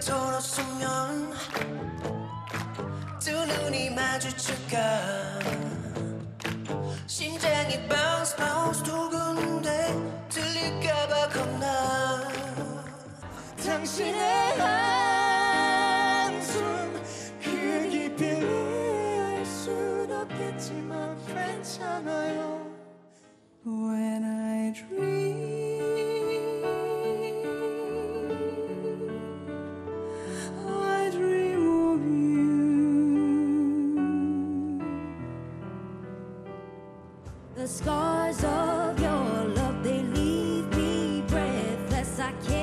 돌아서면 두 눈이 마주칠까? 심장이 bounce bounce 두근데 들릴까봐 겁나. 당신의 한숨 그 깊이를 알순 없겠지만 괜찮아요 The scars of your love, they leave me breathless. I can't.